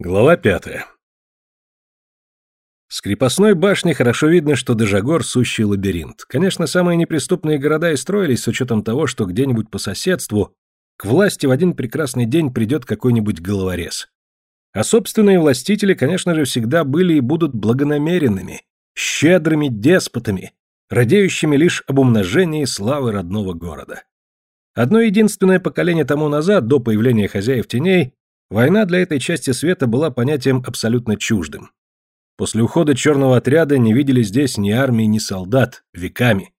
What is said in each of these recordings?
Глава пятая. С крепостной башни хорошо видно, что Дежагор – сущий лабиринт. Конечно, самые неприступные города и строились с учетом того, что где-нибудь по соседству к власти в один прекрасный день придет какой-нибудь головорез. А собственные властители, конечно же, всегда были и будут благонамеренными, щедрыми деспотами, радеющими лишь об умножении славы родного города. Одно единственное поколение тому назад, до появления хозяев теней, Война для этой части света была понятием абсолютно чуждым. После ухода черного отряда не видели здесь ни армии, ни солдат, веками.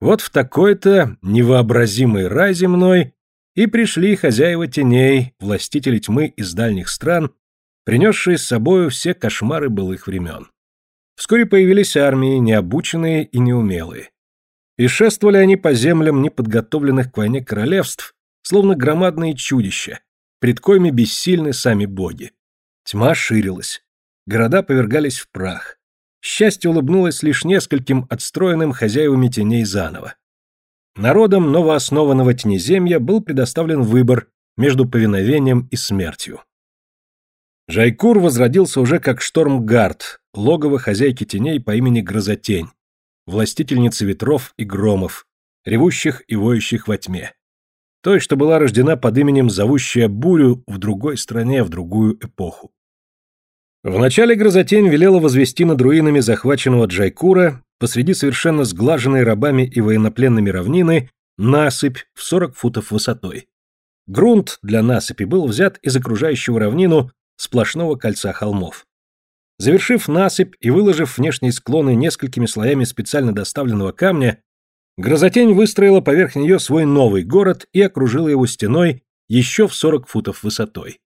Вот в такой-то невообразимый рай земной и пришли хозяева теней, властители тьмы из дальних стран, принесшие с собою все кошмары былых времен. Вскоре появились армии, необученные и неумелые. И шествовали они по землям неподготовленных к войне королевств, словно громадные чудища, пред коими бессильны сами боги. Тьма ширилась. Города повергались в прах. Счастье улыбнулось лишь нескольким отстроенным хозяевами теней заново. Народам новооснованного тенеземья был предоставлен выбор между повиновением и смертью. Жайкур возродился уже как Штормгард, логово хозяйки теней по имени Грозотень, властительницы ветров и громов, ревущих и воющих во тьме той, что была рождена под именем «Зовущая бурю» в другой стране, в другую эпоху. Вначале Грозотень велела возвести над руинами захваченного Джайкура посреди совершенно сглаженной рабами и военнопленными равнины насыпь в 40 футов высотой. Грунт для насыпи был взят из окружающего равнину сплошного кольца холмов. Завершив насыпь и выложив внешние склоны несколькими слоями специально доставленного камня, Грозотень выстроила поверх нее свой новый город и окружила его стеной еще в 40 футов высотой.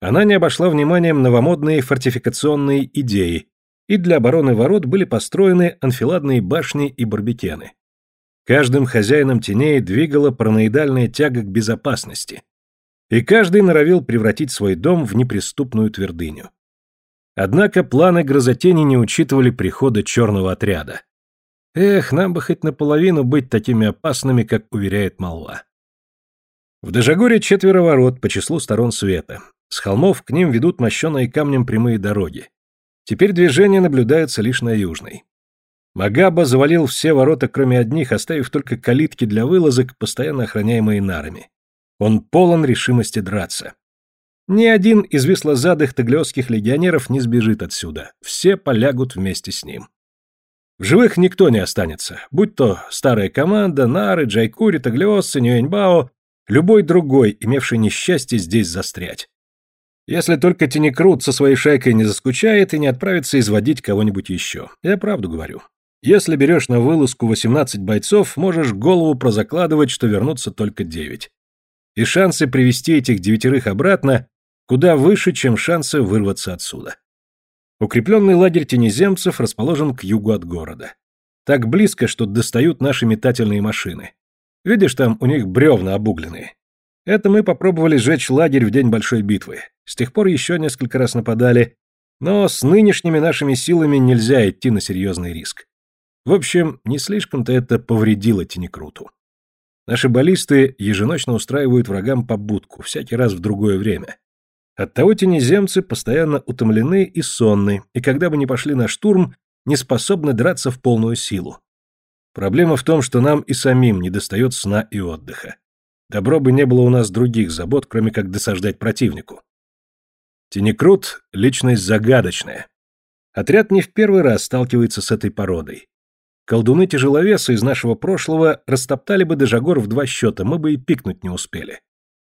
Она не обошла вниманием новомодные фортификационные идеи, и для обороны ворот были построены анфиладные башни и барбекены. Каждым хозяином теней двигала параноидальная тяга к безопасности, и каждый норовил превратить свой дом в неприступную твердыню. Однако планы грозотени не учитывали прихода черного отряда. Эх, нам бы хоть наполовину быть такими опасными, как уверяет молва. В Дежагоре четверо ворот по числу сторон света. С холмов к ним ведут мощеные камнем прямые дороги. Теперь движение наблюдается лишь на южной. Магаба завалил все ворота, кроме одних, оставив только калитки для вылазок, постоянно охраняемые нарами. Он полон решимости драться. Ни один из веслозадых таглиосских легионеров не сбежит отсюда. Все полягут вместе с ним. В живых никто не останется, будь то старая команда, Нары, Джайкури, Таглиоссы, Нюэньбао, любой другой, имевший несчастье здесь застрять. Если только Тенекрут со своей шайкой не заскучает и не отправится изводить кого-нибудь еще. Я правду говорю. Если берешь на вылазку 18 бойцов, можешь голову прозакладывать, что вернутся только 9. И шансы привести этих девятерых обратно куда выше, чем шансы вырваться отсюда. Укрепленный лагерь тенеземцев расположен к югу от города. Так близко, что достают наши метательные машины. Видишь, там у них бревна обугленные. Это мы попробовали сжечь лагерь в день большой битвы. С тех пор еще несколько раз нападали, но с нынешними нашими силами нельзя идти на серьезный риск. В общем, не слишком-то это повредило Тенекруту. Наши баллисты еженочно устраивают врагам побудку, всякий раз в другое время. Оттого тенеземцы постоянно утомлены и сонны, и когда бы ни пошли на штурм, не способны драться в полную силу. Проблема в том, что нам и самим не достает сна и отдыха. Добро бы не было у нас других забот, кроме как досаждать противнику. Тенекрут — личность загадочная. Отряд не в первый раз сталкивается с этой породой. Колдуны-тяжеловесы из нашего прошлого растоптали бы Дежагор в два счета, мы бы и пикнуть не успели.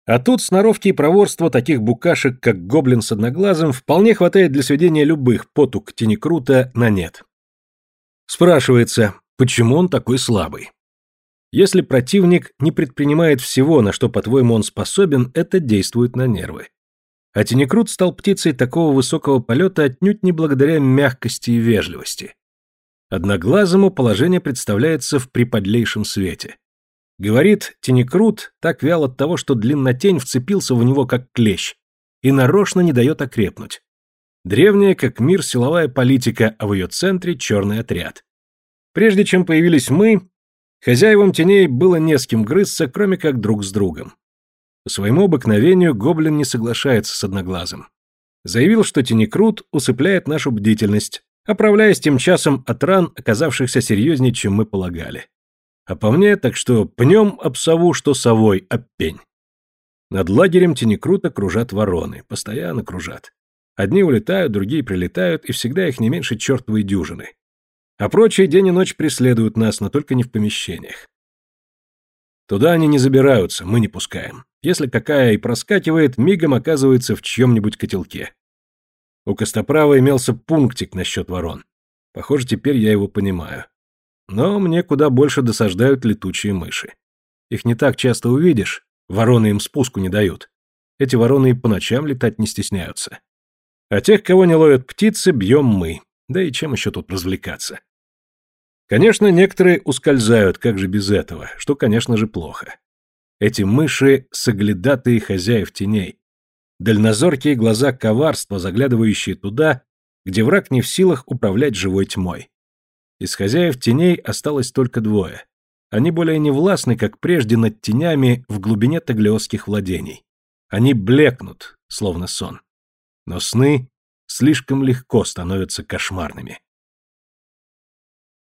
А тут сноровки и проворство таких букашек, как гоблин с одноглазым, вполне хватает для сведения любых потуг тенекрута на нет. Спрашивается, почему он такой слабый? Если противник не предпринимает всего, на что, по-твоему, он способен, это действует на нервы. А Тенекрут стал птицей такого высокого полета отнюдь не благодаря мягкости и вежливости. Одноглазому положение представляется в приподлейшем свете. Говорит, Тенекрут так вял от того, что длиннотень вцепился в него как клещ и нарочно не дает окрепнуть. Древняя, как мир, силовая политика, а в ее центре черный отряд. Прежде чем появились мы, хозяевам теней было не с кем грызться, кроме как друг с другом. По своему обыкновению гоблин не соглашается с одноглазым. Заявил, что тенекрут усыпляет нашу бдительность, оправляясь тем часом от ран, оказавшихся серьезнее, чем мы полагали. А по мне, так что пнем об сову, что совой об пень. Над лагерем тенекрута кружат вороны, постоянно кружат. Одни улетают, другие прилетают, и всегда их не меньше чертовой дюжины. А прочие день и ночь преследуют нас, но только не в помещениях. Туда они не забираются, мы не пускаем. Если какая и проскакивает, мигом оказывается в чьем-нибудь котелке. У Костоправа имелся пунктик насчет ворон. Похоже, теперь я его понимаю. Но мне куда больше досаждают летучие мыши. Их не так часто увидишь, вороны им спуску не дают. Эти вороны и по ночам летать не стесняются. А тех, кого не ловят птицы, бьем мы. Да и чем еще тут развлекаться? Конечно, некоторые ускользают, как же без этого, что, конечно же, плохо. Эти мыши — соглядатые хозяев теней. Дальнозоркие глаза коварства, заглядывающие туда, где враг не в силах управлять живой тьмой. Из хозяев теней осталось только двое. Они более не властны, как прежде, над тенями в глубине таглиосских владений. Они блекнут, словно сон но сны слишком легко становятся кошмарными.